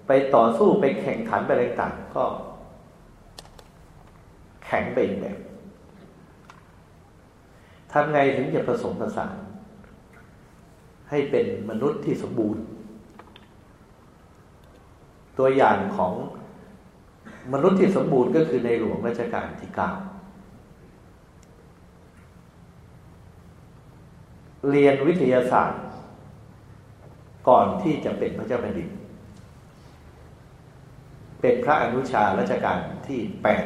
ไปต่อสู้ไปแข่งขันไปอะไรต่างก็ แข็งไปอีกแบบทำไงถึงจะผสมผสาน ให้เป็นมนุษย์ที่สมบูรณ์ ตัวอย่างของ มนุษย์ที่สมบูรณ์ก็คือในหลวงรัชกาลที่เก้าเรียนวิทยาศาสตร์ ก่อนที่จะเป็นพระเจ้าแผ่นดิน เป็นพระอนุชารัชกาลที่แปด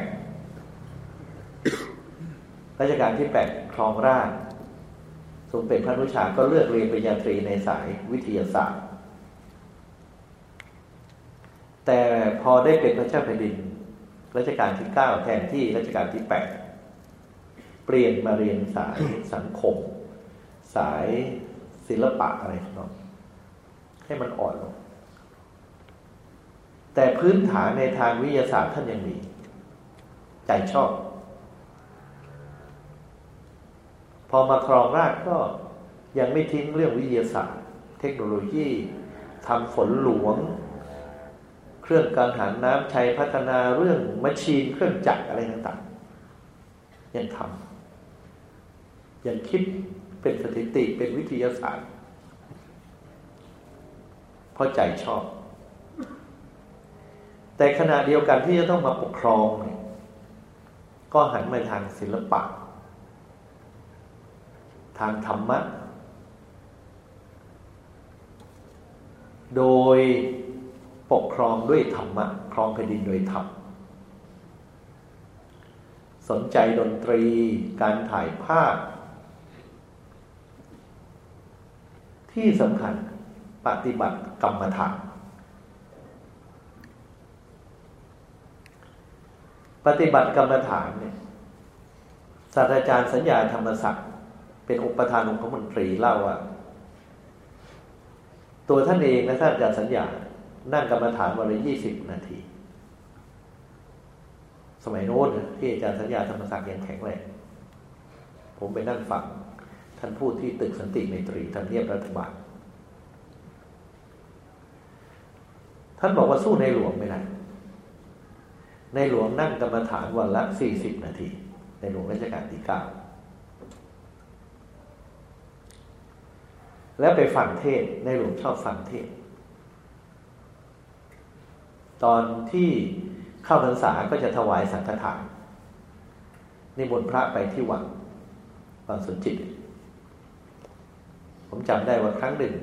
รัชกาลที่แปดครองราชทรงเป็นพระอนุชาก็เลือกเรียนปริญญาตรีในสายวิทยาศาสตร์ แต่พอได้เป็นพระเจ้าแผ่นดิน รัชกาลที่เก้าแทนที่รัชกาลที่แปดเปลี่ยนมาเรียนสายสังคม สายศิลปะอะไรเนาะให้มันอ่อนลง แต่พื้นฐานในทางวิทยาศาสตร์ท่านยังมี ใจชอบ พอมาครองราชก็ยังไม่ทิ้งเรื่องวิทยาศาสตร์ เทคโนโลยีทำฝนหลวง เครื่องการหันน้ำใช้พัฒนาเรื่องมชีนเครื่องจักรอะไรต่างๆยังทำยังคิดเป็นสถิติเป็นวิทยาศาสตร์เพราะใจชอบ แต่ขณะเดียวกันที่จะต้องมาปกครองเนี่ยก็หันมาทางศิลปะ ทางธรรมะ โดย ปกครองด้วยธรรมะครองแผ่นดินโดยธรรมสนใจดนตรีการถ่ายภาพ ที่สำคัญปฏิบัติกรรมฐาน ปฏิบัติกรรมฐานเนี่ยศาสตราจารย์สัญญาธรรมศักดิ์เป็นอุปทานองคมนตรีเล่าว่า ตัวท่านเองและท่านอาจารย์สัญญา นั่งกรรมฐานวันละยี่สิบนาที สมัยโน้นที่อาจารย์สัญญาธรรมศักดิ์ยังแข็งแรงผมไปนั่งฟังท่านพูดที่ตึกสันติเมตรีทำเนียบรัฐบาลท่านบอกว่าสู้ในหลวงไม่ได้ ในหลวงนั่งกรรมฐานวันละสี่สิบนาที ในหลวงรัชกาลที่เก้าแล้วไปฟังเทศในหลวงชอบฟังเทศ ตอนที่เข้าพรรษาก็จะถวายสังฆทานนิมนต์พระไปที่วังวังสุนจิต ผมจำได้ว่าครั้งหนึ่ง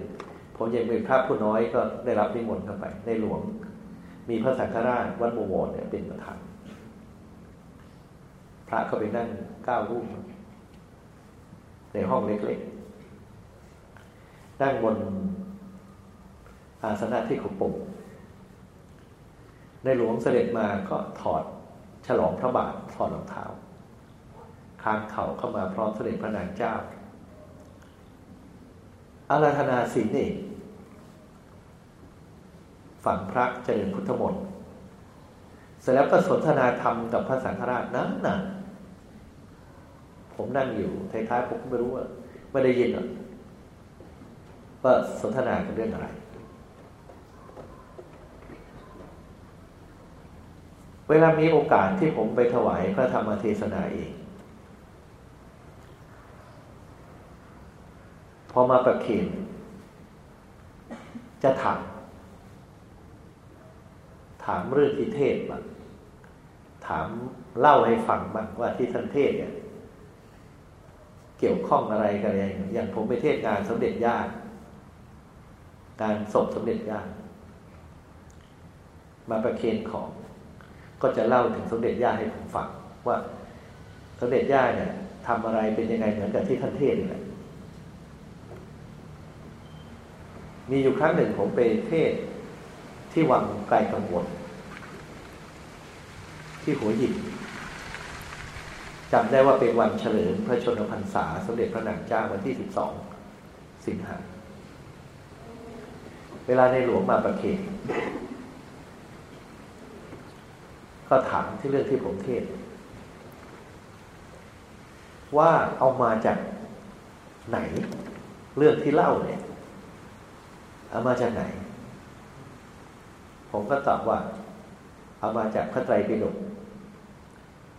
ผมยังเป็นพระผู้น้อยก็ได้รับนิมนต์เข้าไป ในหลวง มีพระสังฆราชวัดบวรเนี่ยเป็นประธานพระก็ไปนั่งก้าวรูปในห้องเล็กๆนั่งบนอาสนะที่ขุปง ในหลวงเสด็จมาก็ถอดฉลองพระบาทถอดรองเท้าคานเข่าเข้ามาพร้อมเสด็จพระนางเจ้า อาราธนาศีลเอกฝังพระเจริญพุทธมนต์เสร็จแล้วก็สนทนาธรรมกับพระสังฆราชนั้นน่ะ ผมนั่งอยู่ท้ายๆผมไม่รู้ว่าไม่ได้ยินหรอกว่าสนทนากันเรื่องอะไร เวลามีโอกาสที่ผมไปถวายพระธรรมเทศนาเองพอมาประเคนจะถาม ถามเรื่องที่เทศบ้างถามเล่าให้ฟังบ้างว่าที่ท่านเทศเนี่ยเกี่ยวข้องอะไรกันอะไรอย่างผมไปเทศงานสมเด็จย่า การศพสมเด็จย่า มาประเคนของ ก็จะเล่าถึงสมเด็จย่าให้ผมฟังว่าสมเด็จย่าเนี่ยทำอะไรเป็นยังไงเหมือนกับที่ท่านเทศนี่แหละมีอยู่ครั้งหนึ่งผมไปเทศที่วังไกลกังวลที่หัวหินจำได้ว่าเป็นวันเฉลิมพระชนมพรรษา สมเด็จพระนางเจ้าวันที่สิบสองสิงหาเวลาในหลวงมาประเคน ก็ถามที่เรื่องที่ผมเทศ ว่าเอามาจากไหน เรื่องที่เล่าเนี่ย เอามาจากไหน ผมก็ตอบว่า เอามาจากพระไตรปิฎก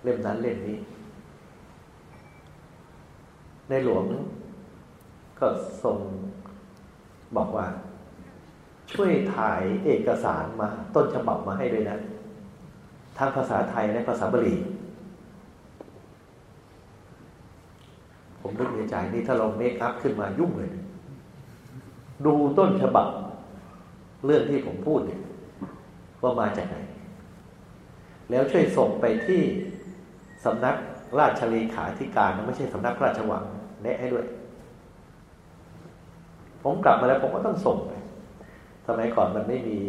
เล่มนั้นเล่มนี้ ในหลวงก็ทรงบอกว่า ช่วยถ่ายเอกสารมา ต้นฉบับมาให้ด้วยนะ ทั้งภาษาไทยและภาษาบาลีผมนึกในใจนี่ถ้าลงเมคอัพขึ้นมายุ่งเลย ดูต้นฉบับ เรื่องที่ผมพูดเนี่ย ว่ามาจากไหน แล้วช่วยส่งไปที่สำนักราชเลขาธิการไม่ใช่สำนักราชวังแนะให้ด้วย ผมกลับมาแล้วผมก็ต้องส่งไปสมัยก่อนมันไม่มี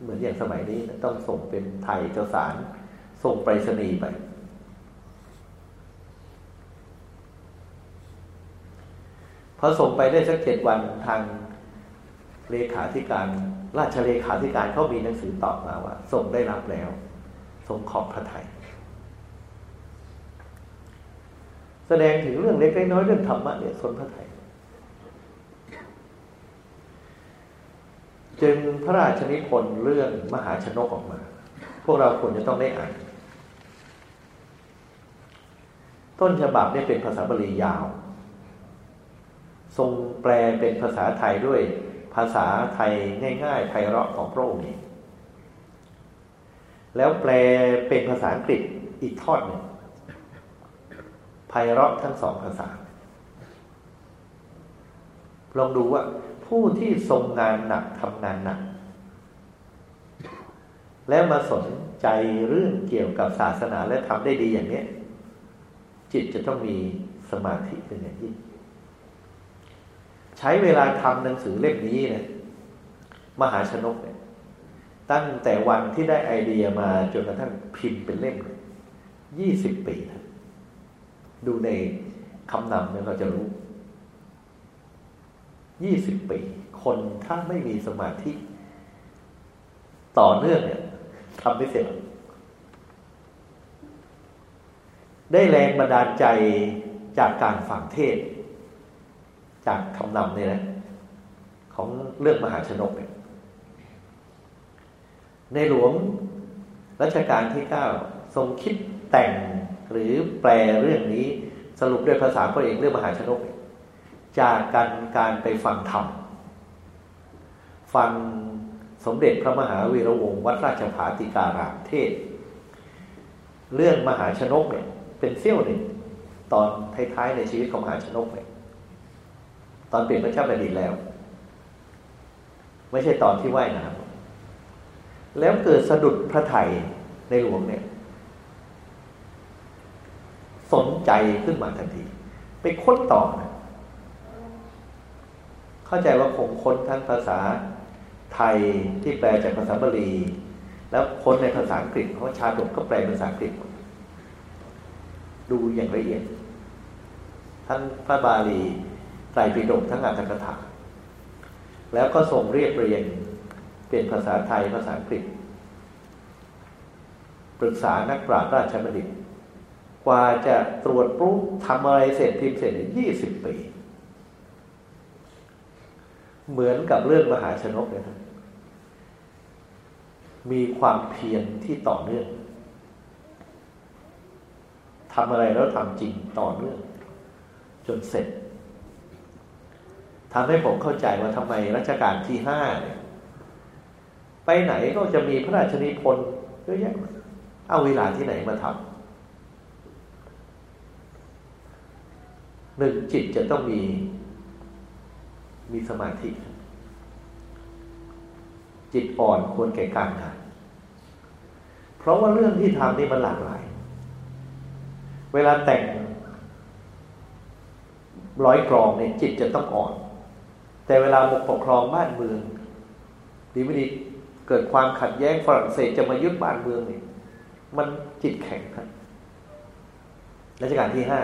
เหมือนอย่างสมัยนี้ต้องส่งเป็นไทยเจ้าสาร ส่งไปรษณีย์ไป พอส่งไปได้สักเจ็ดวันทางเลขาธิการ ราชเลขาธิการเขามีหนังสือตอบมาว่า ส่งได้รับแล้วทรงขอบพระไทย แสดงถึงเรื่องเล็กน้อยเรื่องธรรมะเนี่ยสนพระทยย จึงพระราชนิพนธ์เรื่องมหาชนกออกมา พวกเราควรจะต้องได้อ่าน ต้นฉบับเนี่ยเป็นภาษาบาลียาว ทรงแปลเป็นภาษาไทยด้วยภาษาไทยง่ายๆไพเราะของพระองค์นี้แล้วแปลเป็นภาษาอังกฤษอีกทอดหนึ่งไพเราะทั้งสองภาษา ลองดูว่า ผู้ที่ทรงงานหนักทำงานหนัก แล้วมาสนใจเรื่องเกี่ยวกับศาสนาและทำได้ดีอย่างนี้จิตจะต้องมีสมาธิเป็นอย่างยิ่งใช้เวลาทำหนังสือเล่มนี้นี่ยมหาชนกเนี่ยตั้งแต่วันที่ได้ไอเดียมาจนกระทั่งพิมพ์เป็นเล่มยี่สิบปีนะดูในคำนำเนี่ยเราจะรู้ ยี่สิบปี คนถ้าไม่มีสมาธิ ต่อเนื่องเนี่ยทำไม่เสร็จ ได้แรงบันดาลใจจากการฟังเทศ จากคำนำเนี่ยนะของเรื่องมหาชนกเนี่ยในหลวงรัชกาลที่เก้าทรงคิดแต่งหรือแปลเรื่องนี้สรุปด้วยภาษาพระเอกเรื่องมหาชนก จากการการไปฟังธรรมฟังสมเด็จพระมหาวีระวงศ์วัดราชภาติการามเทศ เรื่องมหาชนกเนี่ย เป็นเสี้ยวหนึ่งตอนท้ายๆในชีวิตของมหาชนกเนี่ยตอนเปลี่ยนพระเจ้าแผ่นดินแล้ว ไม่ใช่ตอนที่ว่ายน้ำแล้วเกิดสะดุดพระไทยในหลวงเนี่ย สนใจขึ้นมาทันที ไปค้นต่อนะ เข้าใจว่าคงค้นทั้งภาษาไทยที่แปลจากภาษาบาลี แล้วค้นในภาษาอังกฤษเพราะชาดกก็แปลภาษาอังกฤษ ดูอย่างละเอียด ทั้งพระบาลีไตรปิฎกทั้งอัตถกถาแล้วก็ส่งเรียบเรียงเป็นภาษาไทยภาษาอังกฤษ ปรึกษานักปราชญ์ราชบัณฑิต กว่าจะตรวจปรุทำอะไรเสร็จพิมพ์เสร็จยี่สิบปี เหมือนกับเรื่องมหาชนกเลยนะมีความเพียรที่ต่อเนื่องทำอะไรแล้วทำจริงต่อเนื่อง จนเสร็จทำให้ผมเข้าใจว่าทำไมรัชกาลที่ห้าเนี่ยไปไหนก็จะมีพระราชนิพนธ์เยอะแยะเอาเวลาที่ไหนมาทำหนึ่งจิตจะต้องมี มีสมาธิ จิตอ่อนควรแก่การงาน เพราะว่าเรื่องที่ทำนี่มันหลากหลาย เวลาแต่งร้อยกรองเนี่ยจิตจะต้องอ่อน แต่เวลาปกครองบ้านเมือง ดีไม่ดีเกิดความขัดแย้งฝรั่งเศสจะมายึดบ้านเมืองเนี่ยมันจิตแข็งครับรัชกาลที่ห้า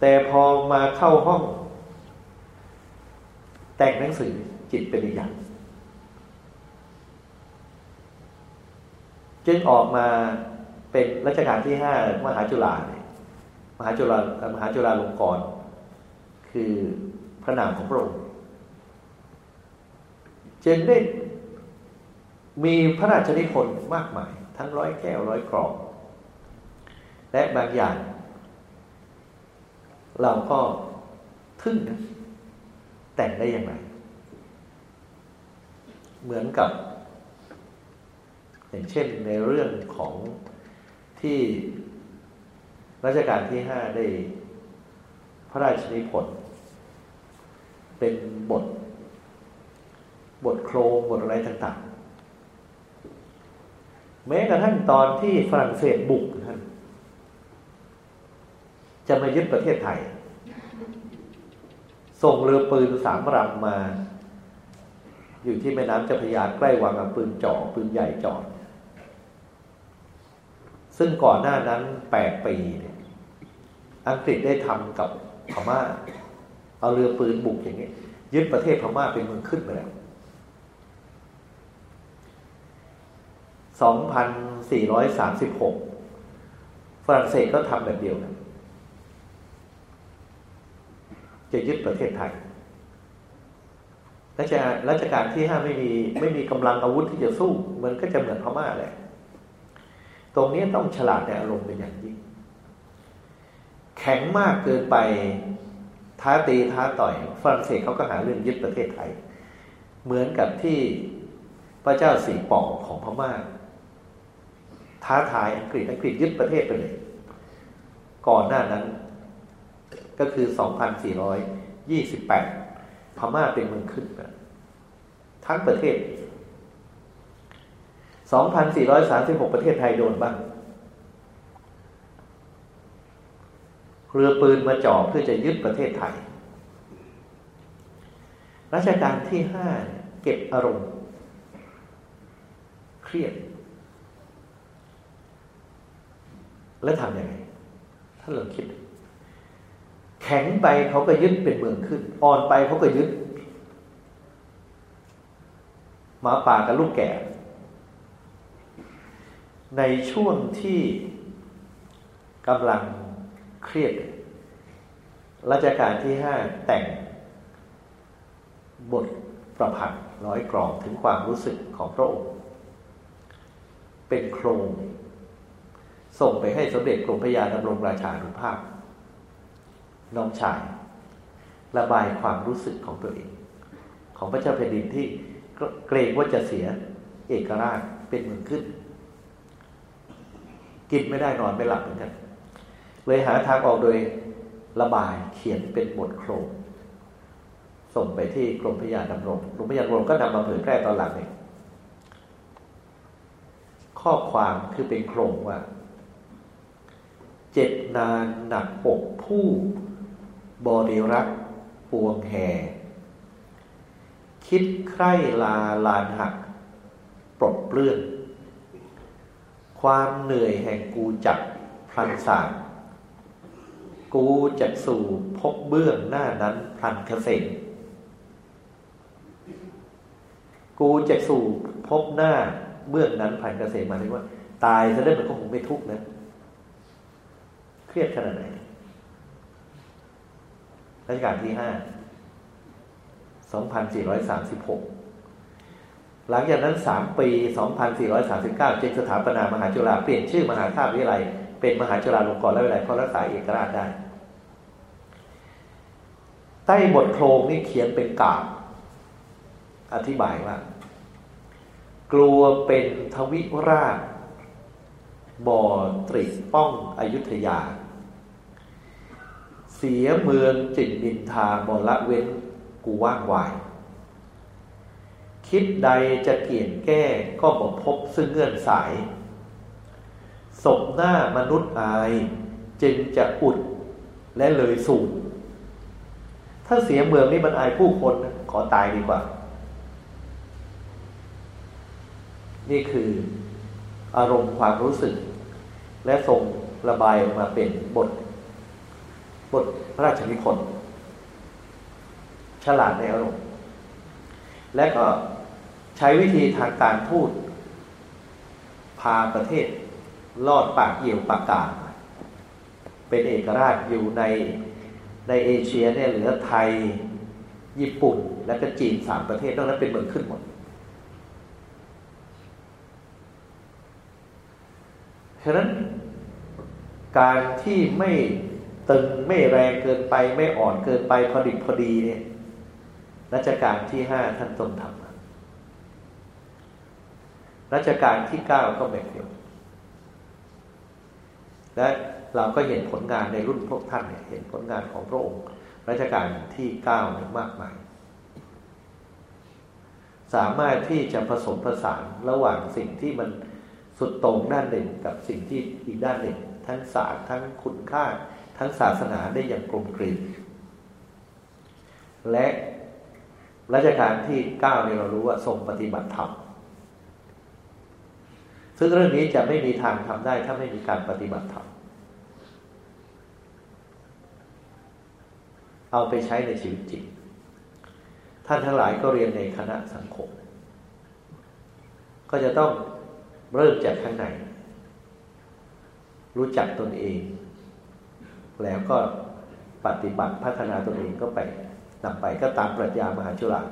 แต่พอมาเข้าห้อง แต่งหนังสือจิตเป็นอีกอย่าง จึงออกมาเป็นรัชกาลที่ห้ามหาจุฬาเนี่ยมหาจุฬามหาจุฬาลงกรณ์คือพระนามของพระองค์จึงได้มีพระราชนิพนธ์มากมาย ทั้งร้อยแก้วร้อยกรองและบางอย่าง เราก็ทึ่งนะ แต่งได้ยังไง เหมือนกับ อย่างเช่นในเรื่องของที่รัชกาลที่ห้าได้พระราชนิพนธ์เป็นบท บทโครงบทอะไรต่างๆ แม้กระทั่งตอนที่ฝรั่งเศสบุกท่านจะมายึดประเทศไทย ส่งเรือปืนสามลำมา อยู่ที่แม่น้ำเจ้าพระยาใกล้วังปืนจ่อปืนใหญ่จอด ซึ่งก่อนหน้านั้นแปดปีเนี่ยอังกฤษได้ทำกับพม่า เอาเรือปืนบุกอย่างนี้ ยึดประเทศพม่าเป็นเมืองขึ้นไปแล้วสองพันสี่ร้อยสามสิบหกฝรั่งเศสก็ทำแบบเดียวกัน จะยึดประเทศไทยรัชกาลรัชกาลที่ห้าไม่มีไม่มีกำลังอาวุธที่จะสู้ มันก็จะเหมือนพม่าแหละ ตรงนี้ต้องฉลาดในอารมณ์เป็นอย่างยิ่ง แข็งมากเกินไปท้าตีท้าต่อย ฝรั่งเศสเขาก็หาเรื่องยึดประเทศไทย เหมือนกับที่พระเจ้าสีป่องของพม่า ท้าทายอังกฤษอังกฤษยึดประเทศไปเลย ก่อนหน้านั้น ก็คือ 2428 พม่าเป็นเมืองขึ้นทั้งประเทศ 2436 ประเทศไทยโดนบ้าง เรือปืนมาจ่อเพื่อจะยึดประเทศไทย รัชกาลที่ห้าเก็บอารมณ์ เครียด แล้วทำยังไง ถ้าเราคิด แข็งไปเขาก็ยึดเป็นเมืองขึ้น อ่อนไปเขาก็ยึดหมาป่ากับลูกแก่ ในช่วงที่กำลังเครียดรัชกาลที่ห้าแต่ง บทประพันธ์ร้อยกรองถึงความรู้สึกของพระองค์ เป็นโครง ส่งไปให้สมเด็จกรมพระยาดำรงราชานุภาพ น้องชาย ระบายความรู้สึกของตัวเอง ของพระเจ้าแผ่นดินที่เกรงว่าจะเสียเอกราชเป็นเมืองขึ้น กินไม่ได้นอนไม่หลับเหมือนกัน เลยหาทางออกโดยระบายเขียนเป็นบทโครงส่งไปที่กรมพยาดำรงกรมพยาดำรงก็นำมาเผยแพร่ตอนหลังเองข้อความคือเป็นโครงว่า เจ็ดนานหนักปกผู้ บริรักปวงแห่ คิดใคร่ลาลานหัก ปลดเปลื้อน ความเหนื่อยแห่งกูจักพลันสารกูจักสู่พบเบื้องหน้านั้นพลันเกษมกูจะสู่พบหน้าเบื้องนั้นผ่านเกษมมาถึงว่า ตายจะได้มันก็คงไม่ทุกข์นะ เครียดขนาดไหน รัชกาลที่ห้าสองพันสี่ร้อยสามสิบหกหลังจากนั้นสามปีสองพันสี่ร้อยสามสิบเก้าจึงสถาปนามหาจุฬาเปลี่ยนชื่อมหาธาตุวิไลเป็นมหาจุฬาลงกรณ์และวิไลเพราะรักษาเอกราชได้ ใต้บทโครงนี่เขียนเป็นกาบอธิบายว่า กลัวเป็นทวิราชบ่อตริป้องอยุธยา เสียเมืองจิตดินทาบละเว้นกูว่างวาย คิดใดจะเกี่ยนแก้ก็บอกพบซึ่งเงื่อนสายศพหน้ามนุษย์อาย จึงจะอุดและเลยสูญถ้าเสียเมืองนี่มันอายผู้คนขอตายดีกว่า นี่คืออารมณ์ความรู้สึก และทรงระบายออกมาเป็นบท บทพระราชนิพนธ์ฉลาดในอารมณ์ และก็ใช้วิธีทางการพูด พาประเทศ ลอดปากเหี่ยวปากกาเป็นเอกราชอยู่ในในเอเชียเนี่ยเหลือไทยญี่ปุ่น และก็จีนสามประเทศนอกนั้นเป็นเมืองขึ้นหมดฉะนั้นการที่ไม่ ตึงไม่แรงเกินไปไม่อ่อนเกินไปพอดิบพอดีเนี่ยรัชกาลที่ห้าท่านทรงทำรัชกาลที่เก้าก็แบบเดียวและเราก็เห็นผลงานในรุ่นพวกท่านเนี่ยเห็นผลงานของพระองค์รัชกาลที่เก้าเนี่ยมากมาย สามารถที่จะผสมผสานระหว่างสิ่งที่มันสุดตรงด้านหนึ่งกับสิ่งที่อีกด้านหนึ่ง ทั้งศาสตร์ทั้งคุณค่า ทั้งศาสนาได้อย่างกลมกลืนและรัชกาลที่เก้าเนี่ยเรารู้ว่าทรงปฏิบัติธรรมซึ่งเรื่องนี้จะไม่มีทางทำได้ถ้าไม่มีการปฏิบัติธรรมเอาไปใช้ในชีวิตจริง ท่านทั้งหลายก็เรียนในคณะสังคม ก็จะต้องเริ่มจากข้างใน รู้จักตนเอง แล้วก็ปฏิบัติพัฒนาตนเองก็ไปนำไปก็ตามปรัชญามหาจุฬา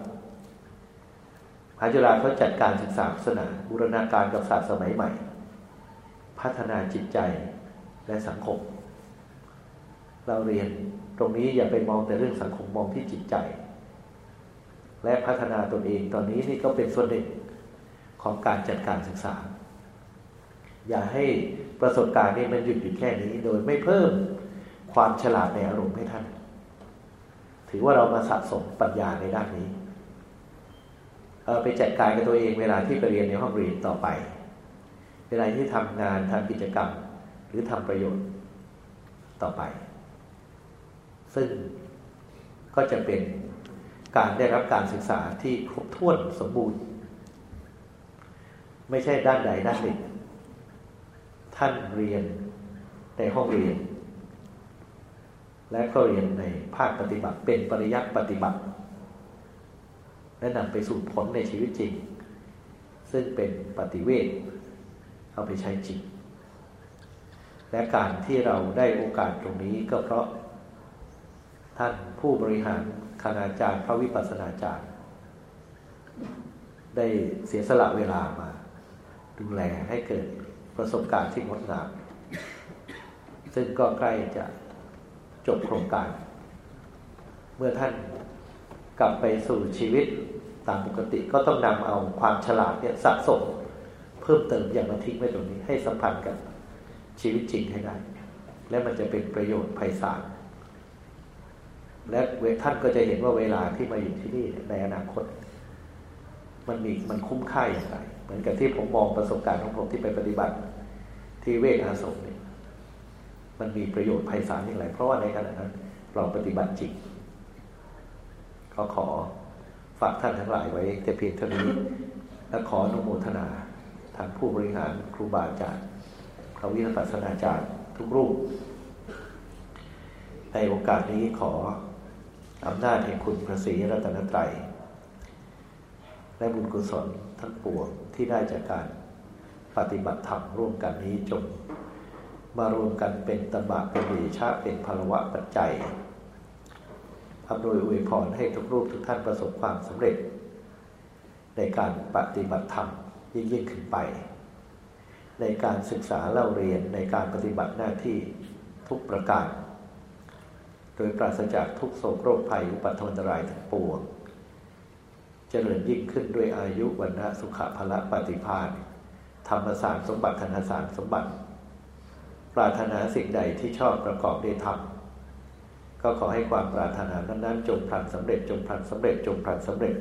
มหาจุฬาเขาจัดการศึกษาศาสนาบูรณาการกับศาสตร์สมัยใหม่ พัฒนาจิตใจและสังคม เราเรียนตรงนี้อย่าไปมองแต่เรื่องสังคมมองที่จิตใจ และพัฒนาตนเองตอนนี้นี่ก็เป็นส่วนหนึ่งของการจัดการศึกษา อย่าให้ประสบการณ์นี้มันหยุดอยู่แค่นี้โดยไม่เพิ่ม ความฉลาดในอารมณ์ให้ท่าน ถือว่าเรามาสะสมปัญญาในด้านนี้ เอาไปจัดการกับตัวเองเวลาที่ไปเรียนในห้องเรียนต่อไป เวลาที่ทำงานทำกิจกรรม หรือทำประโยชน์ต่อไป ซึ่งก็จะเป็นการได้รับการศึกษาที่ครบถ้วนสมบูรณ์ ไม่ใช่ด้านใดด้านหนึ่งท่านเรียนในห้องเรียน และก็เรียนในภาคปฏิบัติเป็นปริยัติปฏิบัติ และนำไปสู่ผลในชีวิตจริง ซึ่งเป็นปฏิเวทเอาไปใช้จริง และการที่เราได้โอกาสตรงนี้ก็เพราะ ท่านผู้บริหารคณาจารย์พระวิปัสสนาจารย์ ได้เสียสละเวลามา ดูแลให้เกิดประสบการณ์ที่งดงามซึ่งก็ใกล้จะ จบโครงการ เมื่อท่านกลับไปสู่ชีวิตตามปกติก็ต้องนำเอาความฉลาดเนี่ยสะสมเพิ่มเติมอย่างมาทิ้งไว้ตรงนี้ ให้สัมพันธ์กับชีวิตจริงให้ได้ และมันจะเป็นประโยชน์ไพศาลและท่านก็จะเห็นว่าเวลาที่มาอยู่ที่นี่ในอนาคต มันมีมันคุ้มค่าอย่างไร เหมือนกับที่ผมมองประสบการณ์ของผมที่ไปปฏิบัติ ที่เวกอาสมเนี่ย มันมีประโยชน์ไพศาลอย่างไร เพราะว่าในขณะนั้นเราปฏิบัติจริงก็ขอฝากท่านทั้งหลายไว้ แต่เพียงเท่านี้และขออนุโมทนาทางผู้บริหารครูบาอาจารย์พระวิทยาศาสนาจารย์ทุกรูป ในโอกาสนี้ขออำนาจแห่งคุณพระศรีรัตนตรัย และบุญกุศลทั้งปวงที่ได้จากการปฏิบัติธรรมร่วมกันนี้จง มารวมกันเป็นตบะเป็นดีชาเป็นพลวะปัจจัยอำนวยอวยพรให้ทุกรูปทุกท่านประสบความสำเร็จ ในการปฏิบัติธรรมยิ่งยิ่งขึ้นไป ในการศึกษาเล่าเรียนในการปฏิบัติหน้าที่ทุกประการ โดยปราศจากทุกโศกโรคภัยอุปัตนรายทั้งปวง เจริญยิ่งขึ้นด้วยอายุวันนะสุขภละปฏิภาณธรรมสารสมบัติธนสารสมบัติ ปรารถนาสิ่งใดที่ชอบประกอบด้วยธรรมก็ขอให้ความปรารถนานั้นๆจงผลันสำเร็จจงผลันสำเร็จจงผลันสำเร็จ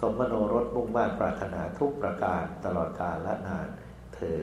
สมโนรสมุ่งมา่ปรารถนาทุกประการตลอดกาลและนานเธอ